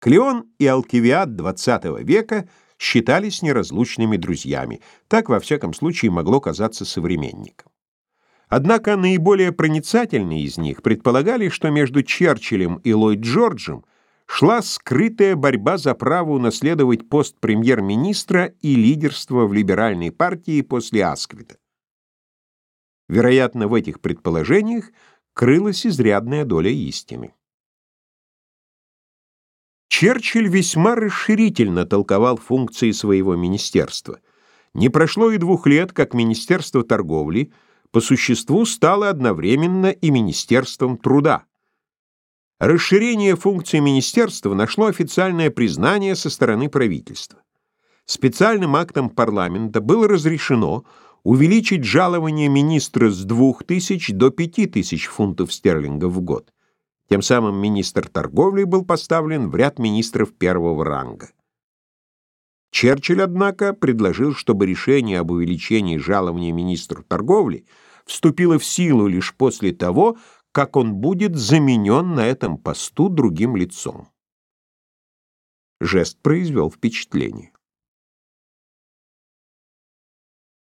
Клеон и Алкивиад XX века считались неразлучными друзьями. Так, во всяком случае, могло казаться современникам. Однако наиболее проницательные из них предполагали, что между Черчиллем и Ллойд Джорджем шла скрытая борьба за право унаследовать пост премьер-министра и лидерство в либеральной партии после Асквита. Вероятно, в этих предположениях крылась изрядная доля истины. Черчилль весьма расширительно толковал функции своего министерства. Не прошло и двух лет, как Министерство торговли по существу стало одновременно и Министерством труда. Расширение функций министерства нашло официальное признание со стороны правительства. Специальным актом парламента было разрешено увеличить жалование министра с 2000 до 5000 фунтов стерлингов в год. Тем самым министр торговли был поставлен в ряд министров первого ранга. Черчилль, однако, предложил, чтобы решение об увеличении жалования министру торговли вступило в силу лишь после того, как он будет заменен на этом посту другим лицом. Жест произвел впечатление.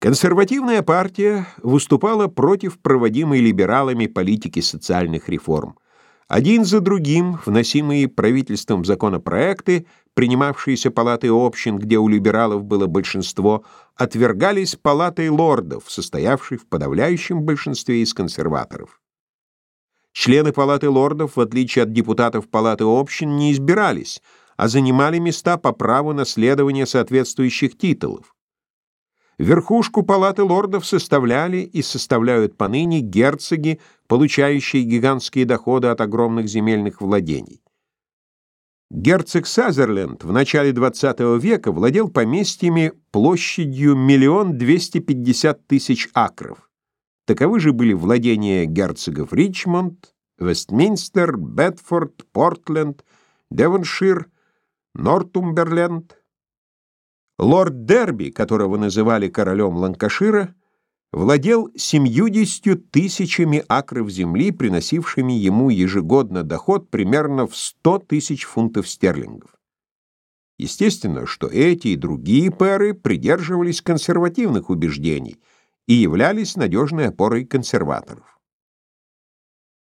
Консервативная партия выступала против проводимой либералами политики социальных реформ. Один за другим вносимые правительством законопроекты, принимавшиеся палатой общин, где у либералов было большинство, отвергались палатой лордов, состоявшей в подавляющем большинстве из консерваторов. Члены палаты лордов, в отличие от депутатов палаты общин, не избирались, а занимали места по праву наследования соответствующих титулов. Верхушку палаты лордов составляли и составляют поныне герцоги, получающие гигантские доходы от огромных земельных владений. Герцог Сазерленд в начале XX века владел поместьями площадью миллион двести пятьдесят тысяч акров. Таковы же были владения герцогов Ричмонд, Вестминстер, Бетфорд, Портленд, Девоншир, Нортумберленд, Лорд Дерби, которого называли королем Ланкашира, владел семьюдесятью тысячами акров земли, приносившими ему ежегодно доход примерно в сто тысяч фунтов стерлингов. Естественно, что эти и другие пэры придерживались консервативных убеждений и являлись надежной опорой консерваторов.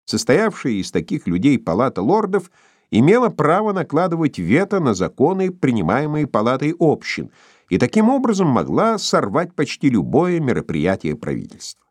Состоявшая из таких людей палата лордов – имела право накладывать вето на законы, принимаемые палатой общин, и таким образом могла сорвать почти любое мероприятие правительства.